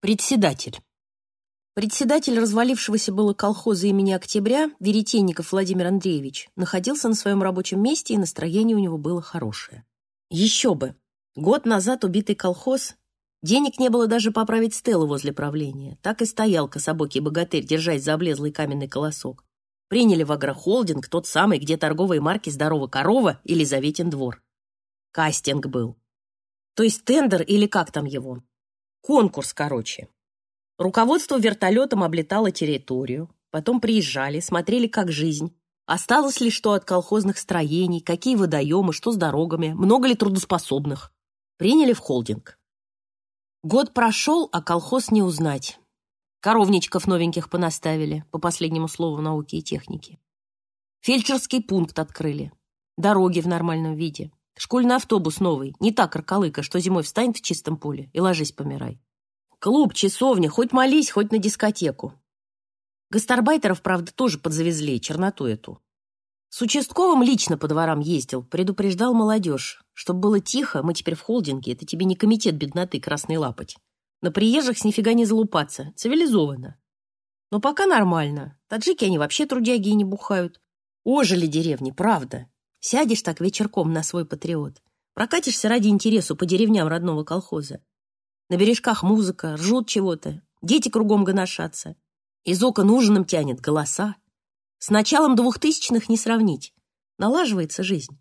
Председатель. Председатель развалившегося было колхоза имени Октября, Веретенников Владимир Андреевич, находился на своем рабочем месте, и настроение у него было хорошее. Еще бы! Год назад убитый колхоз, денег не было даже поправить стелу возле правления. Так и стоял кособокий богатырь, держась за облезлый каменный колосок. Приняли в агрохолдинг, тот самый, где торговые марки «Здорова корова» или «Заветен двор». Кастинг был. То есть тендер или как там его. Конкурс, короче. Руководство вертолетом облетало территорию, потом приезжали, смотрели, как жизнь. Осталось ли что от колхозных строений, какие водоемы, что с дорогами, много ли трудоспособных. Приняли в холдинг. Год прошел, а колхоз не узнать. Коровничков новеньких понаставили, по последнему слову науки и техники. Фельдшерский пункт открыли. Дороги в нормальном виде. Школьный автобус новый, не так аркалыка, что зимой встань в чистом поле и ложись помирай. Клуб, часовня, хоть молись, хоть на дискотеку. Гастарбайтеров, правда, тоже подзавезли, черноту эту. С участковым лично по дворам ездил, предупреждал молодежь. Чтобы было тихо, мы теперь в холдинге, это тебе не комитет бедноты красный лапоть. На приезжих с нифига не залупаться, цивилизованно. Но пока нормально. Таджики они вообще трудяги и не бухают. Ожили деревни, правда. Сядешь так вечерком на свой патриот, прокатишься ради интересу по деревням родного колхоза. На бережках музыка, ржут чего-то, дети кругом гоношатся. Из окон ужином тянет голоса. С началом двухтысячных не сравнить. Налаживается жизнь.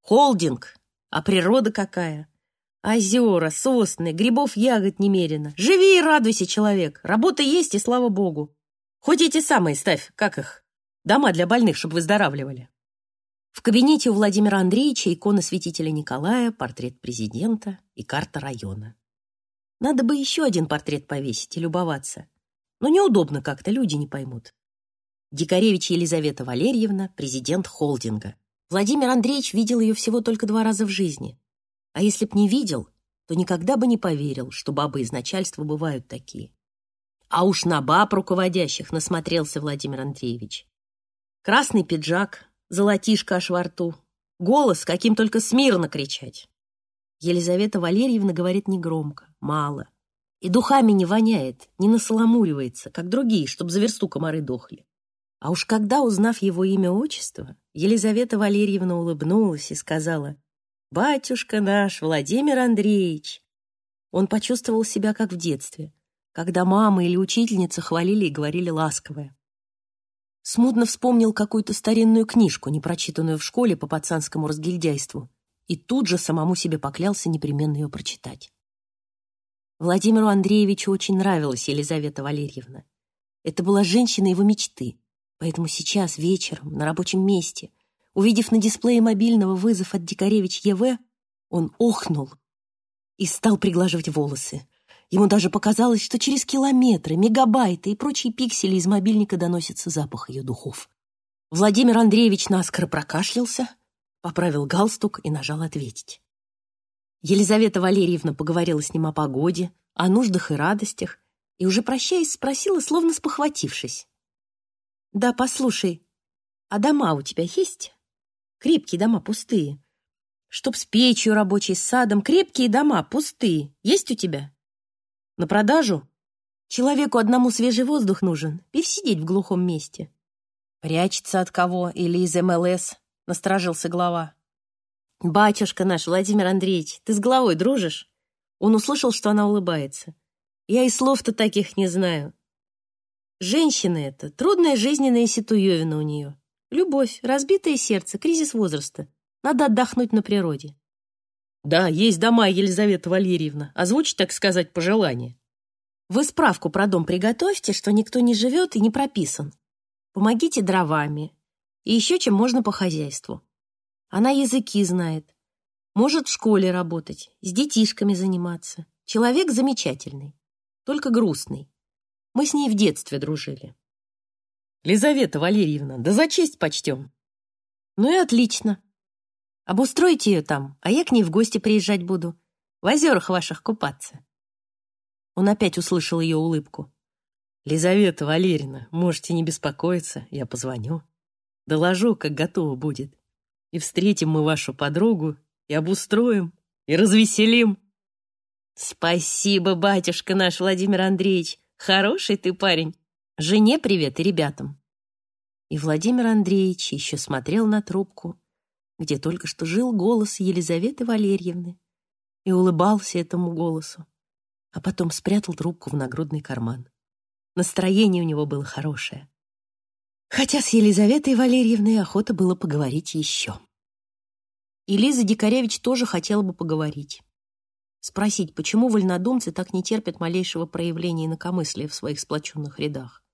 Холдинг. А природа какая? Озера, сосны, грибов, ягод немерено. Живи и радуйся, человек. Работа есть, и слава богу. Хоть эти самые ставь, как их? Дома для больных, чтобы выздоравливали. В кабинете у Владимира Андреевича икона святителя Николая, портрет президента и карта района. Надо бы еще один портрет повесить и любоваться. Но неудобно как-то, люди не поймут. Дикаревич Елизавета Валерьевна, президент холдинга. Владимир Андреевич видел ее всего только два раза в жизни. А если б не видел, то никогда бы не поверил, что бабы из начальства бывают такие. А уж на баб руководящих насмотрелся Владимир Андреевич. Красный пиджак, золотишко аж во рту. Голос, каким только смирно кричать. Елизавета Валерьевна говорит негромко, мало. И духами не воняет, не насаламуривается, как другие, чтоб за версту комары дохли. А уж когда, узнав его имя-отчество, Елизавета Валерьевна улыбнулась и сказала, «Батюшка наш, Владимир Андреевич!» Он почувствовал себя как в детстве, когда мама или учительница хвалили и говорили ласковое. Смутно вспомнил какую-то старинную книжку, не прочитанную в школе по пацанскому разгильдяйству, и тут же самому себе поклялся непременно ее прочитать. Владимиру Андреевичу очень нравилась Елизавета Валерьевна. Это была женщина его мечты, поэтому сейчас, вечером, на рабочем месте, увидев на дисплее мобильного вызов от Дикаревич ЕВ, он охнул и стал приглаживать волосы. Ему даже показалось, что через километры, мегабайты и прочие пиксели из мобильника доносится запах ее духов. Владимир Андреевич наскоро прокашлялся, поправил галстук и нажал «Ответить». Елизавета Валерьевна поговорила с ним о погоде, о нуждах и радостях, и уже прощаясь спросила, словно спохватившись. «Да, послушай, а дома у тебя есть? Крепкие дома, пустые. Чтоб с печью рабочей, с садом, крепкие дома, пустые. Есть у тебя?» На продажу? Человеку одному свежий воздух нужен, сидеть в глухом месте. Прячется от кого или из МЛС, насторожился глава. Батюшка наш, Владимир Андреевич, ты с головой дружишь? Он услышал, что она улыбается. Я и слов-то таких не знаю. Женщина это, трудная жизненная ситуевина у нее. Любовь, разбитое сердце, кризис возраста. Надо отдохнуть на природе. Да, есть дома, Елизавета Валерьевна. Озвучь, так сказать, пожелание. Вы справку про дом приготовьте, что никто не живет и не прописан. Помогите дровами. И еще чем можно по хозяйству. Она языки знает. Может в школе работать, с детишками заниматься. Человек замечательный, только грустный. Мы с ней в детстве дружили. Лизавета Валерьевна, да за честь почтем. Ну и отлично. Обустройте ее там, а я к ней в гости приезжать буду. В озерах ваших купаться». Он опять услышал ее улыбку. «Лизавета Валерьевна, можете не беспокоиться, я позвоню. Доложу, как готово будет. И встретим мы вашу подругу, и обустроим, и развеселим». Спасибо, батюшка наш Владимир Андреевич. Хороший ты парень. Жене привет и ребятам. И Владимир Андреевич еще смотрел на трубку, где только что жил голос Елизаветы Валерьевны, и улыбался этому голосу, а потом спрятал трубку в нагрудный карман. Настроение у него было хорошее. Хотя с Елизаветой Валерьевной охота было поговорить еще. И Лиза Дикаревич тоже хотела бы поговорить. Спросить, почему вольнодумцы так не терпят малейшего проявления инакомыслия в своих сплоченных рядах.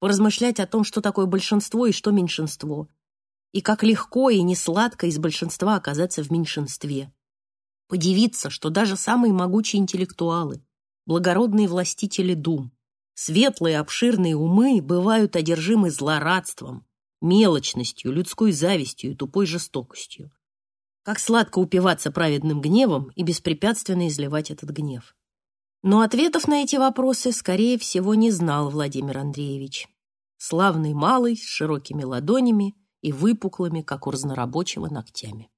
Поразмышлять о том, что такое большинство и что меньшинство. И как легко и несладко из большинства оказаться в меньшинстве. Подивиться, что даже самые могучие интеллектуалы, благородные властители дум, светлые обширные умы бывают одержимы злорадством, мелочностью, людской завистью и тупой жестокостью. Как сладко упиваться праведным гневом и беспрепятственно изливать этот гнев. Но ответов на эти вопросы, скорее всего, не знал Владимир Андреевич. Славный малый, с широкими ладонями и выпуклыми, как у разнорабочего, ногтями.